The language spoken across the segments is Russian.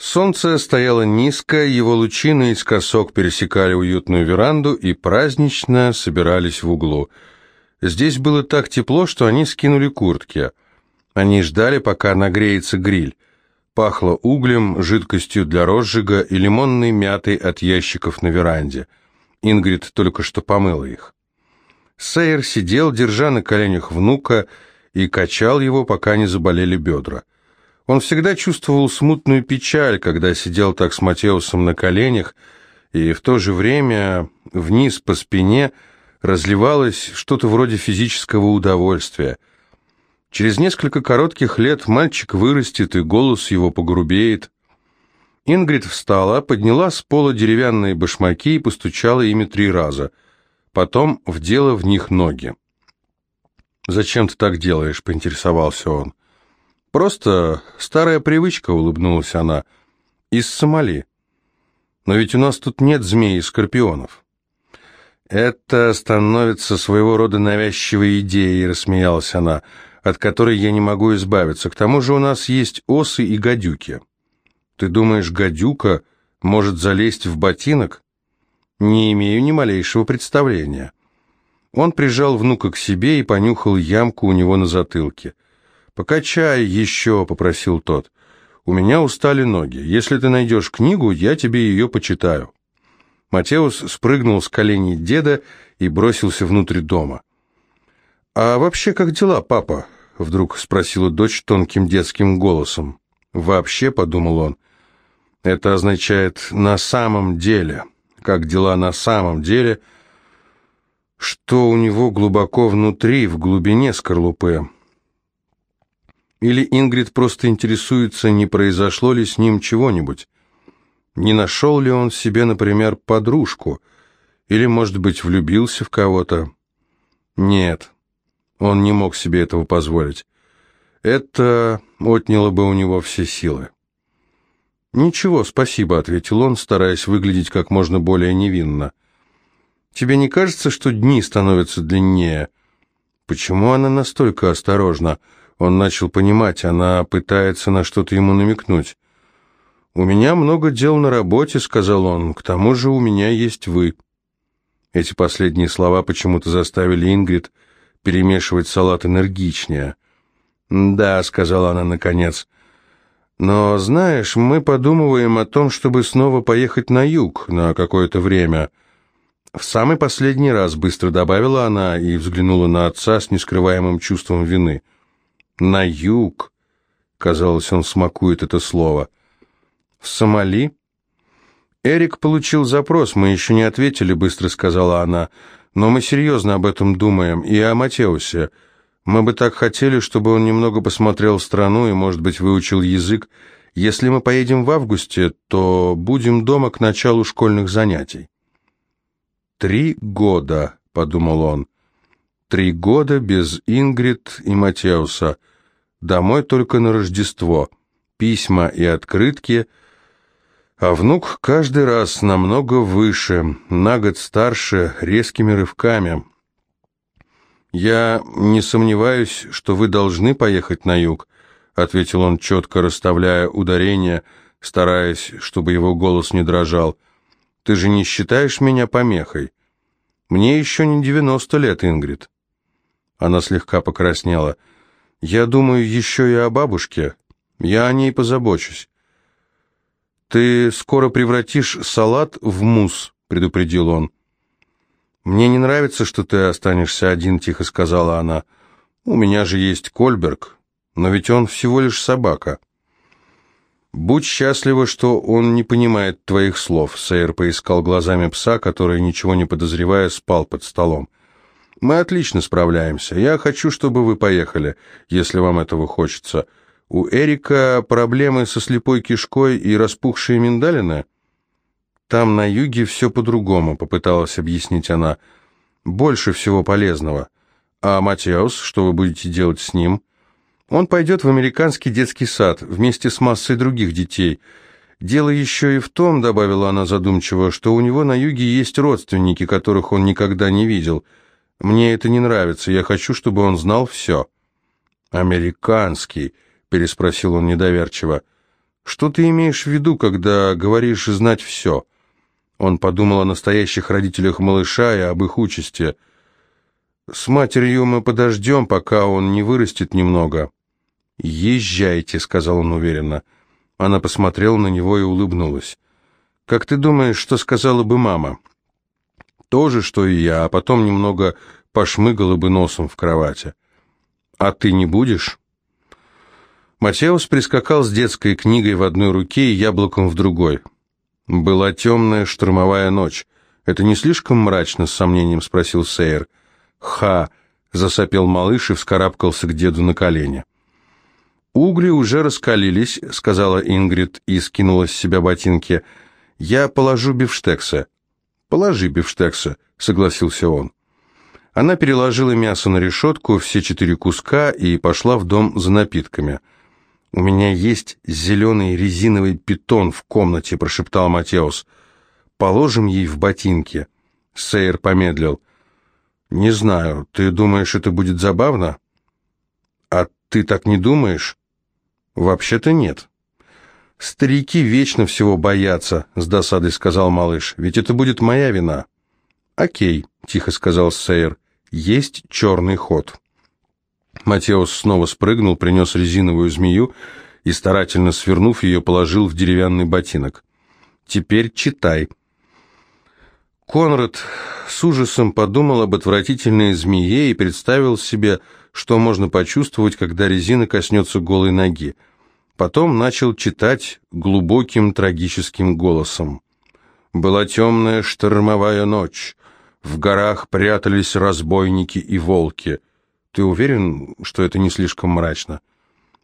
Солнце стояло низко, его лучи наискосок пересекали уютную веранду и празднично собирались в углу. Здесь было так тепло, что они скинули куртки. Они ждали, пока нагреется гриль. Пахло углем, жидкостью для розжига и лимонной мятой от ящиков на веранде. Ингрид только что помыла их. Сейер сидел, держа на коленях внука, и качал его, пока не заболели бедра. Он всегда чувствовал смутную печаль, когда сидел так с Матеусом на коленях, и в то же время вниз по спине разливалось что-то вроде физического удовольствия. Через несколько коротких лет мальчик вырастет, и голос его погрубеет. Ингрид встала, подняла с пола деревянные башмаки и постучала ими три раза. Потом вдела в них ноги. «Зачем ты так делаешь?» — поинтересовался он. «Просто старая привычка», — улыбнулась она, — «из Сомали. Но ведь у нас тут нет змей и скорпионов». «Это становится своего рода навязчивой идеей», — рассмеялась она, — «от которой я не могу избавиться. К тому же у нас есть осы и гадюки». «Ты думаешь, гадюка может залезть в ботинок?» «Не имею ни малейшего представления». Он прижал внука к себе и понюхал ямку у него на затылке. «Покачай еще», — попросил тот. «У меня устали ноги. Если ты найдешь книгу, я тебе ее почитаю». Матеус спрыгнул с коленей деда и бросился внутрь дома. «А вообще как дела, папа?» — вдруг спросила дочь тонким детским голосом. «Вообще», — подумал он, — «это означает «на самом деле». Как дела на самом деле?» Что у него глубоко внутри, в глубине скорлупы? Или Ингрид просто интересуется, не произошло ли с ним чего-нибудь? Не нашел ли он себе, например, подружку? Или, может быть, влюбился в кого-то? Нет, он не мог себе этого позволить. Это отняло бы у него все силы. «Ничего, спасибо», — ответил он, стараясь выглядеть как можно более невинно. «Тебе не кажется, что дни становятся длиннее?» «Почему она настолько осторожна?» Он начал понимать, она пытается на что-то ему намекнуть. «У меня много дел на работе», — сказал он, — «к тому же у меня есть вы». Эти последние слова почему-то заставили Ингрид перемешивать салат энергичнее. «Да», — сказала она наконец, — «но, знаешь, мы подумываем о том, чтобы снова поехать на юг на какое-то время». В самый последний раз быстро добавила она и взглянула на отца с нескрываемым чувством вины — на юг. Казалось, он смакует это слово. В Сомали? Эрик получил запрос, мы еще не ответили, быстро сказала она. Но мы серьезно об этом думаем, и о Матеусе. Мы бы так хотели, чтобы он немного посмотрел страну и, может быть, выучил язык. Если мы поедем в августе, то будем дома к началу школьных занятий. «Три года», — подумал он. «Три года без Ингрид и Матеуса». Домой только на Рождество. Письма и открытки. А внук каждый раз намного выше, на год старше, резкими рывками. «Я не сомневаюсь, что вы должны поехать на юг», — ответил он, четко расставляя ударения, стараясь, чтобы его голос не дрожал. «Ты же не считаешь меня помехой? Мне еще не девяносто лет, Ингрид». Она слегка покраснела. Я думаю еще и о бабушке. Я о ней позабочусь. Ты скоро превратишь салат в мусс, предупредил он. Мне не нравится, что ты останешься один, тихо сказала она. У меня же есть Кольберг, но ведь он всего лишь собака. Будь счастлива, что он не понимает твоих слов. Сейер поискал глазами пса, который, ничего не подозревая, спал под столом. Мы отлично справляемся. Я хочу, чтобы вы поехали, если вам этого хочется. У Эрика проблемы со слепой кишкой и распухшие миндалины? Там на юге все по-другому, попыталась объяснить она. Больше всего полезного. А Матеус, что вы будете делать с ним? Он пойдет в американский детский сад вместе с массой других детей. Дело еще и в том, добавила она задумчиво, что у него на юге есть родственники, которых он никогда не видел – мне это не нравится, я хочу, чтобы он знал все». «Американский», — переспросил он недоверчиво. Что ты имеешь в виду, когда говоришь знать все?» Он подумал о настоящих родителях малыша и об их участи. «С матерью мы подождем, пока он не вырастет немного». «Езжайте», — сказал он уверенно. Она посмотрела на него и улыбнулась. «Как ты думаешь, что сказала бы мама?» «То же, что и я, а потом немного пошмыгала бы носом в кровати». «А ты не будешь?» Матеус прискакал с детской книгой в одной руке и яблоком в другой. Была темная штормовая ночь. «Это не слишком мрачно?» — с сомнением спросил Сейер. «Ха!» — засопел малыш и вскарабкался к деду на колени. «Угли уже раскалились», — сказала Ингрид и скинула с себя ботинки. «Я положу бифштекса». «Положи бифштекса», — согласился он. Она переложила мясо на решетку, все четыре куска, и пошла в дом за напитками. «У меня есть зеленый резиновый питон в комнате», — прошептал Матеус. «Положим ей в ботинки». Сейер помедлил. «Не знаю. Ты думаешь, это будет забавно?» «А ты так не думаешь?» «Вообще-то нет». «Старики вечно всего боятся», — с досадой сказал малыш. «Ведь это будет моя вина». «Окей», — тихо сказал Сейер. «Есть черный ход». Матеус снова спрыгнул, принес резиновую змею и, старательно свернув ее, положил в деревянный ботинок. «Теперь читай». Конрад с ужасом подумал об отвратительной змее и представил себе, что можно почувствовать, когда резина коснется голой ноги. Потом начал читать глубоким трагическим голосом. «Была темная штормовая ночь. В горах прятались разбойники и волки». Ты уверен, что это не слишком мрачно?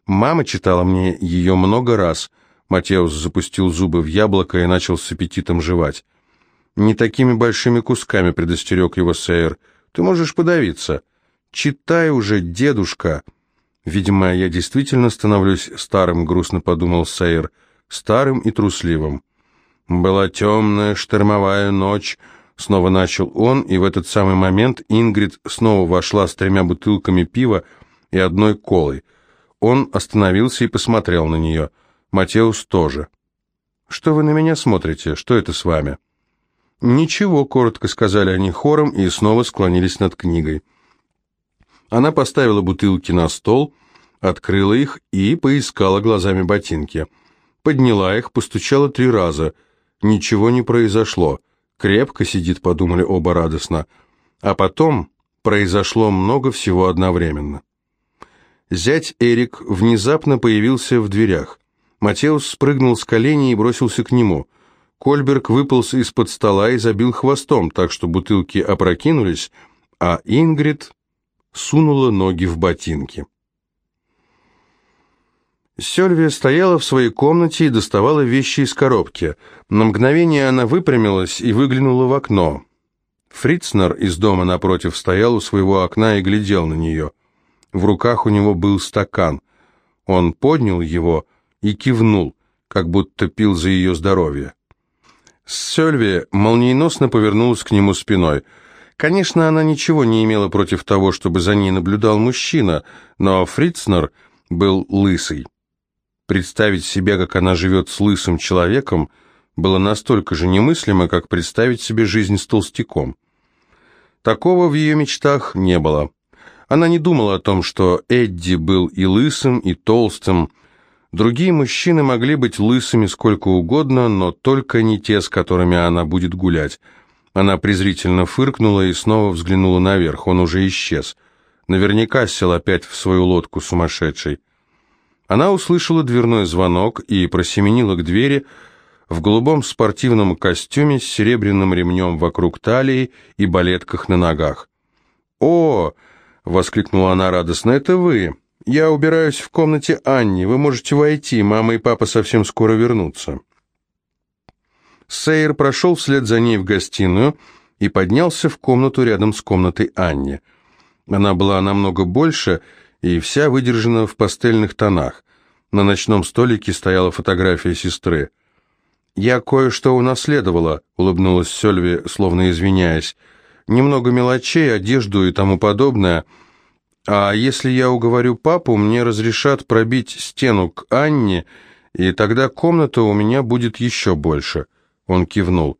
Мама читала мне ее много раз. Матеус запустил зубы в яблоко и начал с аппетитом жевать. Не такими большими кусками, предостерег его Сейер. Ты можешь подавиться. Читай уже, дедушка. Видимо, я действительно становлюсь старым, грустно подумал Сейер. Старым и трусливым. Была темная штормовая ночь, Снова начал он, и в этот самый момент Ингрид снова вошла с тремя бутылками пива и одной колой. Он остановился и посмотрел на нее. Матеус тоже. «Что вы на меня смотрите? Что это с вами?» «Ничего», — коротко сказали они хором и снова склонились над книгой. Она поставила бутылки на стол, открыла их и поискала глазами ботинки. Подняла их, постучала три раза. Ничего не произошло. Крепко сидит, подумали оба радостно. А потом произошло много всего одновременно. Зять Эрик внезапно появился в дверях. Матеус спрыгнул с коленей и бросился к нему. Кольберг выполз из-под стола и забил хвостом, так что бутылки опрокинулись, а Ингрид сунула ноги в ботинки. Сельвия стояла в своей комнате и доставала вещи из коробки. На мгновение она выпрямилась и выглянула в окно. Фрицнер из дома напротив стоял у своего окна и глядел на нее. В руках у него был стакан. Он поднял его и кивнул, как будто пил за ее здоровье. Сельвия молниеносно повернулась к нему спиной. Конечно, она ничего не имела против того, чтобы за ней наблюдал мужчина, но Фрицнер был лысый. Представить себе, как она живет с лысым человеком, было настолько же немыслимо, как представить себе жизнь с толстяком. Такого в ее мечтах не было. Она не думала о том, что Эдди был и лысым, и толстым. Другие мужчины могли быть лысыми сколько угодно, но только не те, с которыми она будет гулять. Она презрительно фыркнула и снова взглянула наверх. Он уже исчез. Наверняка сел опять в свою лодку сумасшедший. Она услышала дверной звонок и просеменила к двери в голубом спортивном костюме с серебряным ремнем вокруг талии и балетках на ногах. «О!» — воскликнула она радостно. «Это вы! Я убираюсь в комнате Анни. Вы можете войти. Мама и папа совсем скоро вернутся». Сейер прошел вслед за ней в гостиную и поднялся в комнату рядом с комнатой Анни. Она была намного больше и вся выдержана в пастельных тонах. На ночном столике стояла фотография сестры. «Я кое-что унаследовала», — улыбнулась Сельви, словно извиняясь. «Немного мелочей, одежду и тому подобное. А если я уговорю папу, мне разрешат пробить стену к Анне И тогда комната у меня будет еще больше. Он кивнул.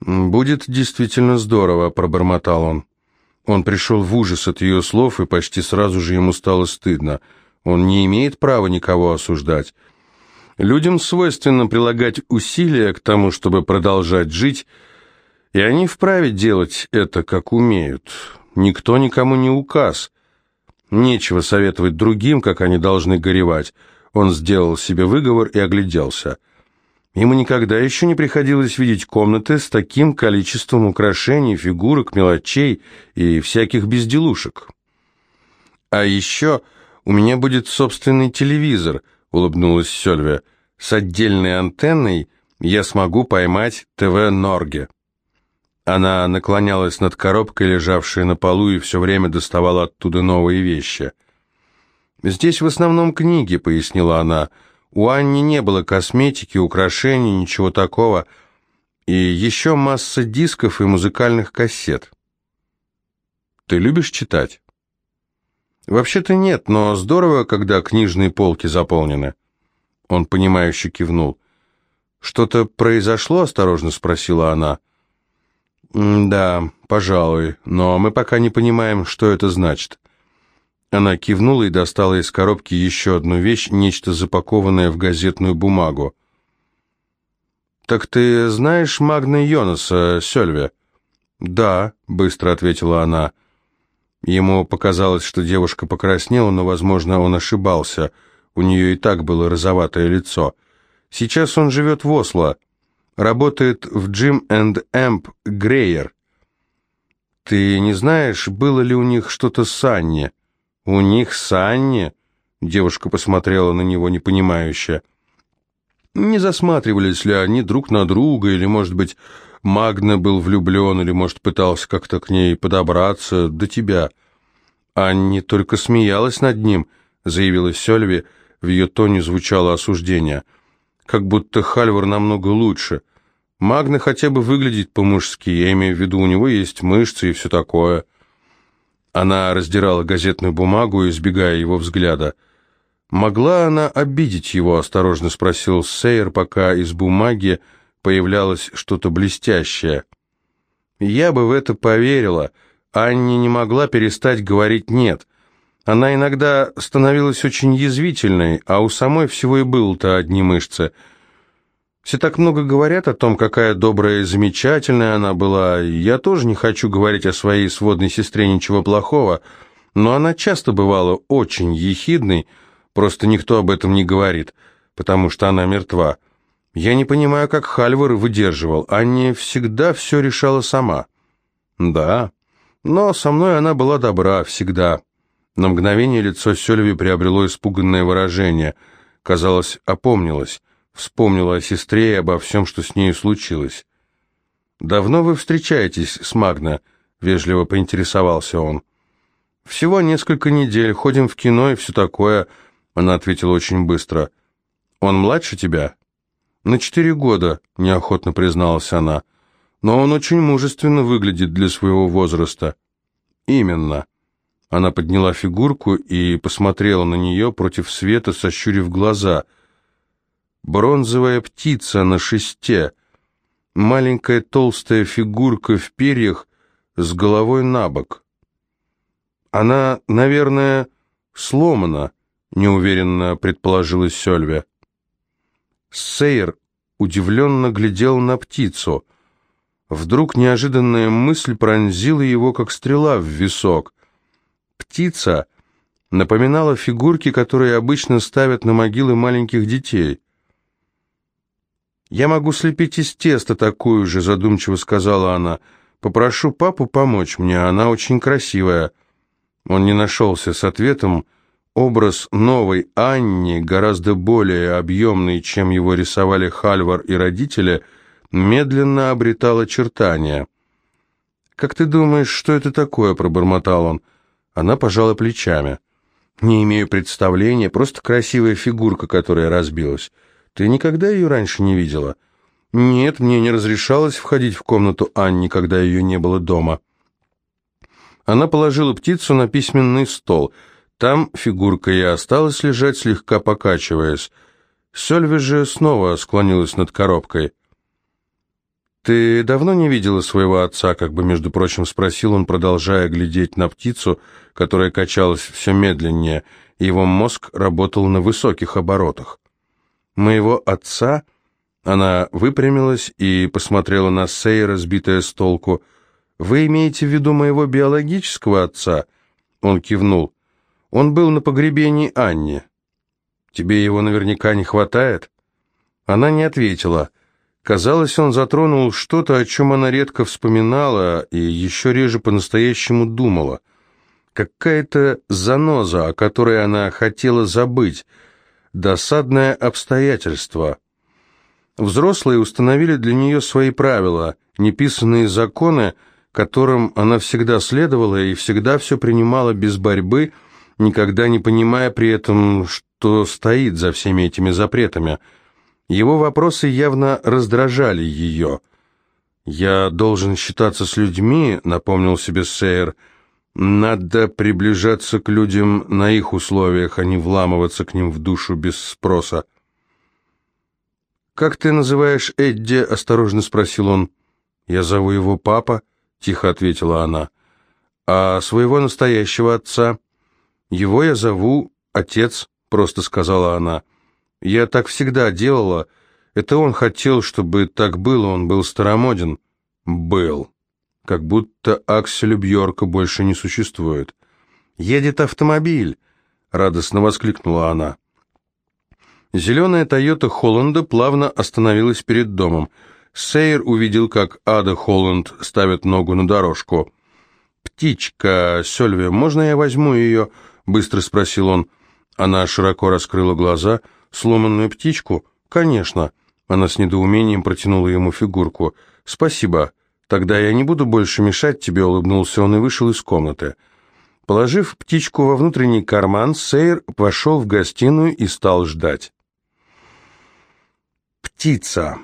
«Будет действительно здорово», — пробормотал он. Он пришел в ужас от ее слов, и почти сразу же ему стало стыдно. Он не имеет права никого осуждать. Людям свойственно прилагать усилия к тому, чтобы продолжать жить, и они вправе делать это, как умеют. Никто никому не указ. Нечего советовать другим, как они должны горевать. Он сделал себе выговор и огляделся. Ему никогда еще не приходилось видеть комнаты с таким количеством украшений, фигурок, мелочей и всяких безделушек. «А еще у меня будет собственный телевизор», — улыбнулась Сёльве. «С отдельной антенной я смогу поймать ТВ Норге». Она наклонялась над коробкой, лежавшей на полу, и все время доставала оттуда новые вещи. «Здесь в основном книги», — пояснила она, — у Анни не было косметики, украшений, ничего такого. И еще масса дисков и музыкальных кассет. Ты любишь читать? Вообще-то нет, но здорово, когда книжные полки заполнены. Он понимающе кивнул. Что-то произошло, осторожно спросила она. «Да, пожалуй, но мы пока не понимаем, что это значит. Она кивнула и достала из коробки еще одну вещь, нечто запакованное в газетную бумагу. «Так ты знаешь Магна Йонаса, Сёльве?» «Да», — быстро ответила она. Ему показалось, что девушка покраснела, но, возможно, он ошибался. У нее и так было розоватое лицо. Сейчас он живет в Осло. Работает в Джим энд Эмп Грейер. «Ты не знаешь, было ли у них что-то с Анни?» «У них с Анни?» Девушка посмотрела на него непонимающе. Не засматривались ли они друг на друга, или, может быть, Магна был влюблен, или, может, пытался как-то к ней подобраться, до тебя. Анни только смеялась над ним, заявила Сёльви, в ее тоне звучало осуждение. Как будто Хальвар намного лучше. Магна хотя бы выглядит по-мужски, я имею в виду, у него есть мышцы и все такое. Она раздирала газетную бумагу, избегая его взгляда. «Могла она обидеть его?» – осторожно спросил Сейер, пока из бумаги появлялось что-то блестящее. «Я бы в это поверила. Анни не могла перестать говорить «нет». Она иногда становилась очень язвительной, а у самой всего и было-то одни мышцы – все так много говорят о том, какая добрая и замечательная она была. Я тоже не хочу говорить о своей сводной сестре ничего плохого, но она часто бывала очень ехидной, просто никто об этом не говорит, потому что она мертва. Я не понимаю, как Хальвар выдерживал. Анне всегда все решала сама. Да, но со мной она была добра всегда. На мгновение лицо Сёльви приобрело испуганное выражение. Казалось, опомнилось вспомнила о сестре и обо всем, что с ней случилось. «Давно вы встречаетесь с Магна?» — вежливо поинтересовался он. «Всего несколько недель, ходим в кино и все такое», — она ответила очень быстро. «Он младше тебя?» «На четыре года», — неохотно призналась она. «Но он очень мужественно выглядит для своего возраста». «Именно». Она подняла фигурку и посмотрела на нее против света, сощурив глаза — Бронзовая птица на шесте. Маленькая толстая фигурка в перьях с головой на бок. Она, наверное, сломана, неуверенно предположила Сёльве. Сейр удивленно глядел на птицу. Вдруг неожиданная мысль пронзила его, как стрела в висок. Птица напоминала фигурки, которые обычно ставят на могилы маленьких детей. «Я могу слепить из теста такую же», — задумчиво сказала она. «Попрошу папу помочь мне, она очень красивая». Он не нашелся с ответом. Образ новой Анни, гораздо более объемный, чем его рисовали Хальвар и родители, медленно обретал очертания. «Как ты думаешь, что это такое?» — пробормотал он. Она пожала плечами. «Не имею представления, просто красивая фигурка, которая разбилась». Ты никогда ее раньше не видела? Нет, мне не разрешалось входить в комнату Анни, когда ее не было дома. Она положила птицу на письменный стол. Там фигурка и осталась лежать, слегка покачиваясь. Сёльви же снова склонилась над коробкой. «Ты давно не видела своего отца?» как бы, между прочим, спросил он, продолжая глядеть на птицу, которая качалась все медленнее, его мозг работал на высоких оборотах. «Моего отца?» Она выпрямилась и посмотрела на Сейра, сбитая с толку. «Вы имеете в виду моего биологического отца?» Он кивнул. «Он был на погребении Анни. Тебе его наверняка не хватает?» Она не ответила. Казалось, он затронул что-то, о чем она редко вспоминала и еще реже по-настоящему думала. Какая-то заноза, о которой она хотела забыть. Досадное обстоятельство. Взрослые установили для нее свои правила, неписанные законы, которым она всегда следовала и всегда все принимала без борьбы, никогда не понимая при этом, что стоит за всеми этими запретами – его вопросы явно раздражали ее. «Я должен считаться с людьми», — напомнил себе Сейер. «Надо приближаться к людям на их условиях, а не вламываться к ним в душу без спроса». «Как ты называешь Эдди?» — осторожно спросил он. «Я зову его папа», — тихо ответила она. «А своего настоящего отца?» «Его я зову отец», — просто сказала она. Я так всегда делала. Это он хотел, чтобы так было, он был старомоден. Был. Как будто Акселя Бьорка больше не существует. «Едет автомобиль!» — радостно воскликнула она. Зеленая Тойота Холланда плавно остановилась перед домом. Сейер увидел, как Ада Холланд ставит ногу на дорожку. «Птичка, Сёльви, можно я возьму ее?» — быстро спросил он. Она широко раскрыла глаза — Сломанную птичку? Конечно. Она с недоумением протянула ему фигурку. Спасибо. Тогда я не буду больше мешать тебе, улыбнулся он и вышел из комнаты. Положив птичку во внутренний карман, Сейр вошел в гостиную и стал ждать. Птица.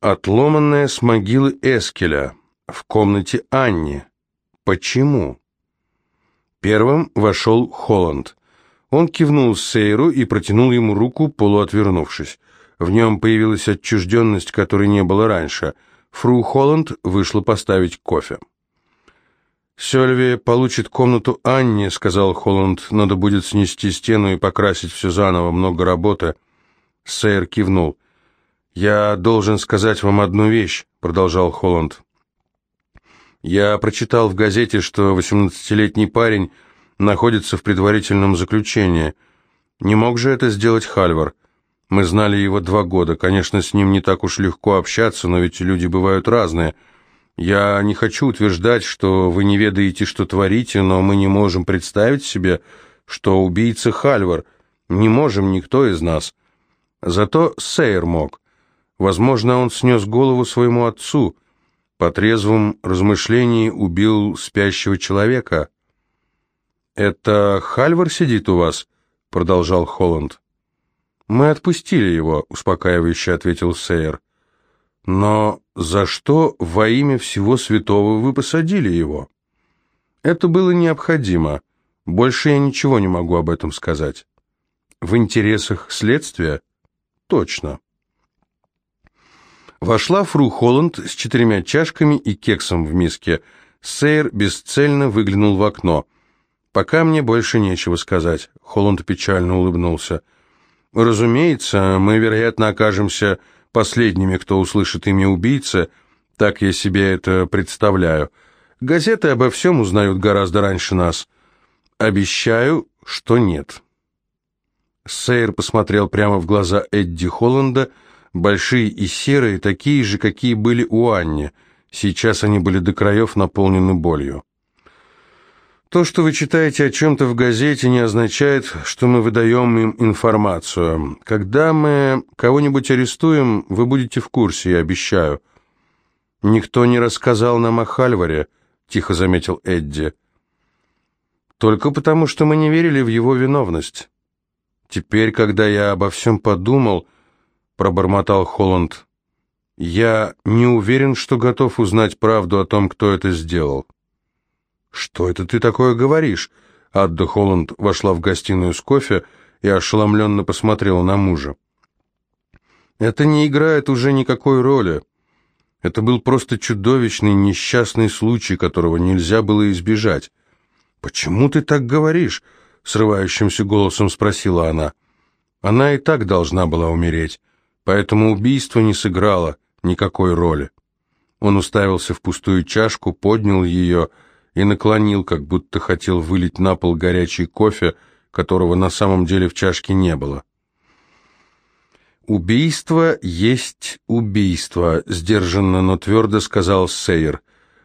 Отломанная с могилы Эскеля. В комнате Анни. Почему? Первым вошел Холланд. Он кивнул Сейру и протянул ему руку, полуотвернувшись. В нем появилась отчужденность, которой не было раньше. Фру Холланд вышла поставить кофе. «Сёльви получит комнату Анни», — сказал Холланд. «Надо будет снести стену и покрасить все заново, много работы». Сейр кивнул. «Я должен сказать вам одну вещь», — продолжал Холланд. «Я прочитал в газете, что восемнадцатилетний парень находится в предварительном заключении. Не мог же это сделать Хальвар? Мы знали его два года. Конечно, с ним не так уж легко общаться, но ведь люди бывают разные. Я не хочу утверждать, что вы не ведаете, что творите, но мы не можем представить себе, что убийца Хальвар. Не можем никто из нас. Зато Сейер мог. Возможно, он снес голову своему отцу. По трезвым размышлениям убил спящего человека. «Это Хальвар сидит у вас?» — продолжал Холланд. «Мы отпустили его», — успокаивающе ответил Сейер. «Но за что во имя всего святого вы посадили его?» «Это было необходимо. Больше я ничего не могу об этом сказать». «В интересах следствия?» «Точно». Вошла Фру Холланд с четырьмя чашками и кексом в миске. Сейер бесцельно выглянул в окно — «Пока мне больше нечего сказать», — Холланд печально улыбнулся. «Разумеется, мы, вероятно, окажемся последними, кто услышит имя убийцы, так я себе это представляю. Газеты обо всем узнают гораздо раньше нас. Обещаю, что нет». Сейр посмотрел прямо в глаза Эдди Холланда, большие и серые, такие же, какие были у Анни. Сейчас они были до краев наполнены болью. То, что вы читаете о чем-то в газете, не означает, что мы выдаем им информацию. Когда мы кого-нибудь арестуем, вы будете в курсе, я обещаю. Никто не рассказал нам о Хальваре, тихо заметил Эдди. Только потому, что мы не верили в его виновность. Теперь, когда я обо всем подумал, пробормотал Холланд, я не уверен, что готов узнать правду о том, кто это сделал. «Что это ты такое говоришь?» Адда Холланд вошла в гостиную с кофе и ошеломленно посмотрела на мужа. Это не играет уже никакой роли. Это был просто чудовищный несчастный случай, которого нельзя было избежать. «Почему ты так говоришь?» — срывающимся голосом спросила она. Она и так должна была умереть, поэтому убийство не сыграло никакой роли. Он уставился в пустую чашку, поднял ее и наклонил, как будто хотел вылить на пол горячий кофе, которого на самом деле в чашке не было. «Убийство есть убийство», — сдержанно, но твердо сказал Сейер.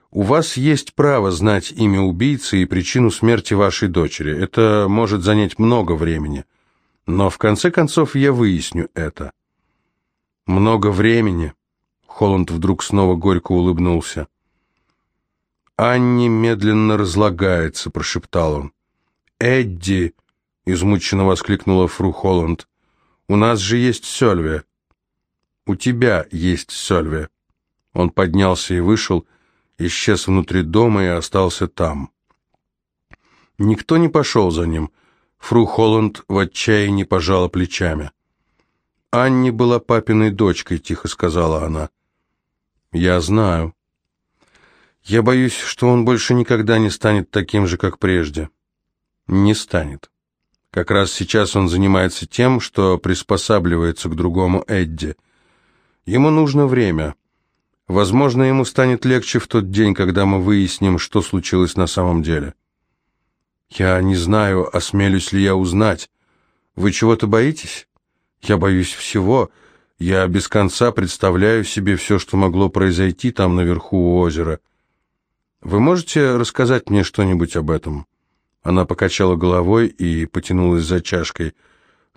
«У вас есть право знать имя убийцы и причину смерти вашей дочери. Это может занять много времени. Но в конце концов я выясню это». «Много времени?» — Холланд вдруг снова горько улыбнулся. «Анни медленно разлагается», — прошептал он. «Эдди!» — измученно воскликнула фру Холланд. У нас же есть Сёльве. У тебя есть Сёльве. Он поднялся и вышел, исчез внутри дома и остался там. Никто не пошел за ним. Фру Холланд в отчаянии пожала плечами. «Анни была папиной дочкой», — тихо сказала она. «Я знаю. Я боюсь, что он больше никогда не станет таким же, как прежде. Не станет». Как раз сейчас он занимается тем, что приспосабливается к другому Эдди. Ему нужно время. Возможно, ему станет легче в тот день, когда мы выясним, что случилось на самом деле. Я не знаю, осмелюсь ли я узнать. Вы чего-то боитесь? Я боюсь всего. Я без конца представляю себе все, что могло произойти там наверху у озера. Вы можете рассказать мне что-нибудь об этом?» Она покачала головой и потянулась за чашкой.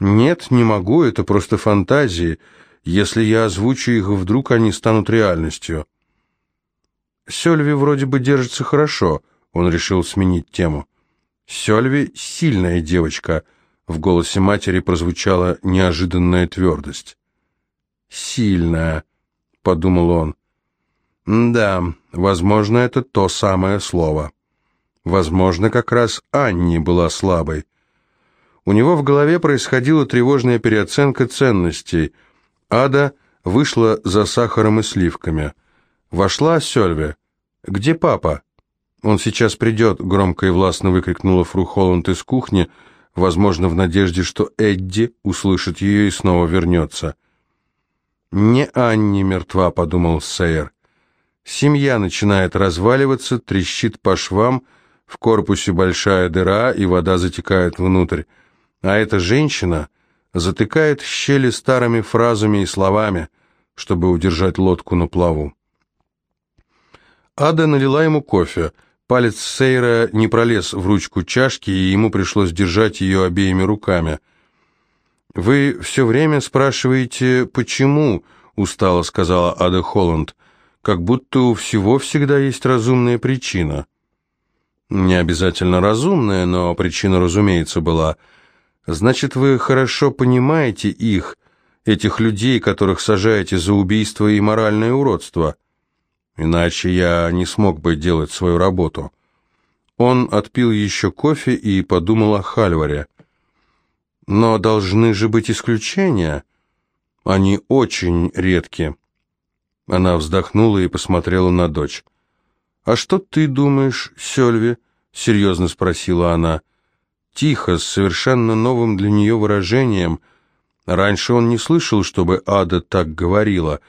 «Нет, не могу, это просто фантазии. Если я озвучу их, вдруг они станут реальностью». «Сёльви вроде бы держится хорошо», — он решил сменить тему. «Сёльви — сильная девочка», — в голосе матери прозвучала неожиданная твердость. «Сильная», — подумал он. «Да, возможно, это то самое слово». Возможно, как раз Анни была слабой. У него в голове происходила тревожная переоценка ценностей. Ада вышла за сахаром и сливками. Вошла Сёльве. «Где папа?» «Он сейчас придет», — громко и властно выкрикнула Фру Холланд из кухни, возможно, в надежде, что Эдди услышит ее и снова вернется. «Не Анни мертва», — подумал Сейер. Семья начинает разваливаться, трещит по швам, — в корпусе большая дыра, и вода затекает внутрь. А эта женщина затыкает щели старыми фразами и словами, чтобы удержать лодку на плаву. Ада налила ему кофе. Палец Сейра не пролез в ручку чашки, и ему пришлось держать ее обеими руками. «Вы все время спрашиваете, почему?» — устало сказала Ада Холланд. «Как будто у всего всегда есть разумная причина». Не обязательно разумная, но причина, разумеется, была. Значит, вы хорошо понимаете их, этих людей, которых сажаете за убийство и моральное уродство. Иначе я не смог бы делать свою работу. Он отпил еще кофе и подумал о Хальваре. Но должны же быть исключения. Они очень редки. Она вздохнула и посмотрела на дочь. «А что ты думаешь, Сёльви?» — серьезно спросила она. Тихо, с совершенно новым для нее выражением. Раньше он не слышал, чтобы Ада так говорила,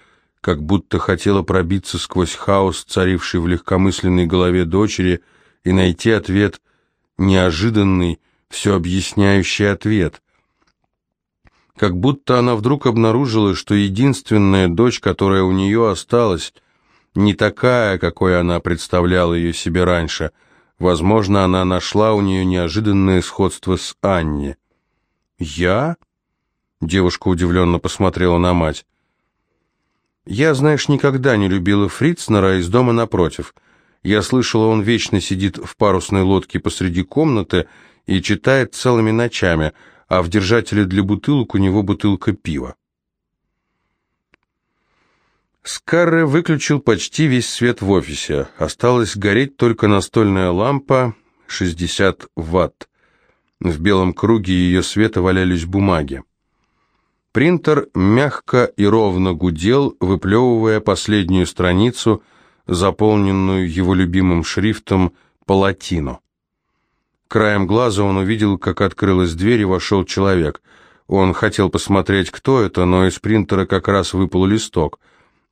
как будто хотела пробиться сквозь хаос, царивший в легкомысленной голове дочери, и найти ответ, неожиданный, все объясняющий ответ. Как будто она вдруг обнаружила, что единственная дочь, которая у нее осталась — не такая, какой она представляла ее себе раньше. Возможно, она нашла у нее неожиданное сходство с Анни. «Я?» Девушка удивленно посмотрела на мать. «Я, знаешь, никогда не любила Фрицнера из дома напротив. Я слышала, он вечно сидит в парусной лодке посреди комнаты и читает целыми ночами, а в держателе для бутылок у него бутылка пива. Скарре выключил почти весь свет в офисе. Осталось гореть только настольная лампа 60 ватт. В белом круге ее света валялись бумаги. Принтер мягко и ровно гудел, выплевывая последнюю страницу, заполненную его любимым шрифтом «Палатино». Краем глаза он увидел, как открылась дверь и вошел человек. Он хотел посмотреть, кто это, но из принтера как раз выпал листок.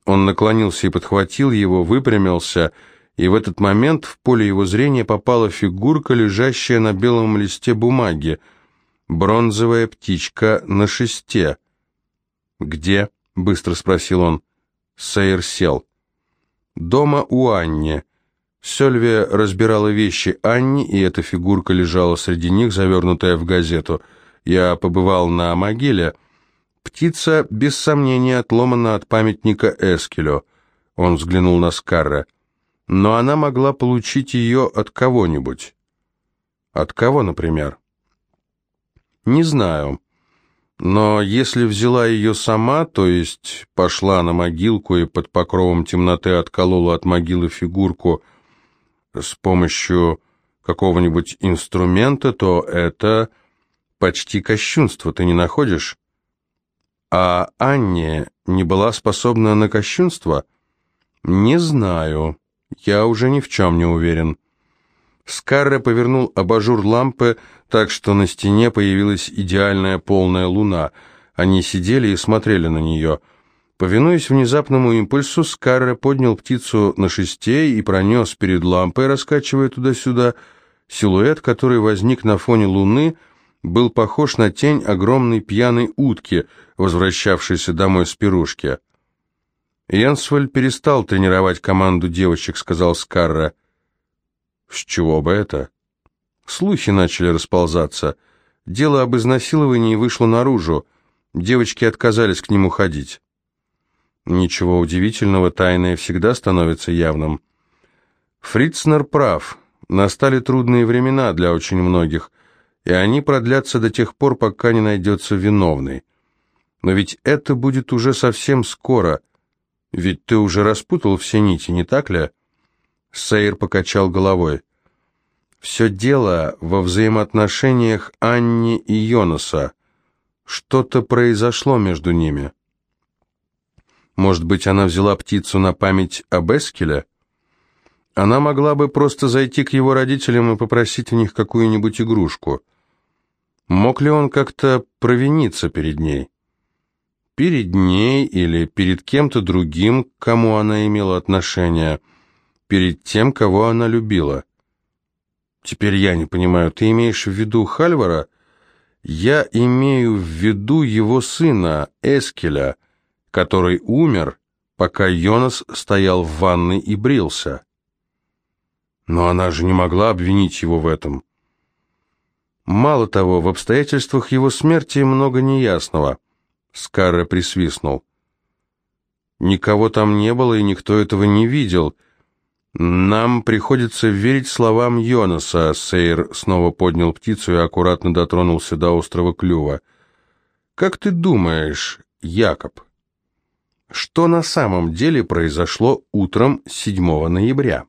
Он наклонился и подхватил его, выпрямился, и в этот момент в поле его зрения попала фигурка, лежащая на белом листе бумаги. Бронзовая птичка на шесте. «Где?» — быстро спросил он. Сейр сел. «Дома у Анни». Сельвия разбирала вещи Анни, и эта фигурка лежала среди них, завернутая в газету. Я побывал на могиле. Птица, без сомнения, отломана от памятника Эскелю. Он взглянул на Скарра. Но она могла получить ее от кого-нибудь. От кого, например? Не знаю. Но если взяла ее сама, то есть пошла на могилку и под покровом темноты отколола от могилы фигурку с помощью какого-нибудь инструмента, то это почти кощунство, ты не находишь? А Анне не была способна на кощунство? Не знаю. Я уже ни в чем не уверен. Скарре повернул абажур лампы так, что на стене появилась идеальная полная луна. Они сидели и смотрели на нее. Повинуясь внезапному импульсу, Скарре поднял птицу на шесте и пронес перед лампой, раскачивая туда-сюда. Силуэт, который возник на фоне луны, был похож на тень огромной пьяной утки, возвращавшейся домой с пирушки. «Янсваль перестал тренировать команду девочек», — сказал Скарра. С чего бы это? Слухи начали расползаться. Дело об изнасиловании вышло наружу. Девочки отказались к нему ходить. Ничего удивительного, тайное всегда становится явным. Фрицнер прав. Настали трудные времена для очень многих, и они продлятся до тех пор, пока не найдется виновный. Но ведь это будет уже совсем скоро. Ведь ты уже распутал все нити, не так ли? Сейр покачал головой. «Все дело во взаимоотношениях Анни и Йонаса. Что-то произошло между ними. Может быть, она взяла птицу на память об Эскеле? Она могла бы просто зайти к его родителям и попросить у них какую-нибудь игрушку. Мог ли он как-то провиниться перед ней?» перед ней или перед кем-то другим, к кому она имела отношение – перед тем, кого она любила. Теперь я не понимаю, ты имеешь в виду Хальвара? Я имею в виду его сына, Эскеля, который умер, пока Йонас стоял в ванной и брился. Но она же не могла обвинить его в этом. Мало того, в обстоятельствах его смерти много неясного. Скарре присвистнул. Никого там не было, и никто этого не видел — «Нам приходится верить словам Йонаса», — Сейр снова поднял птицу и аккуратно дотронулся до острого клюва. «Как ты думаешь, Якоб, что на самом деле произошло утром 7 ноября?»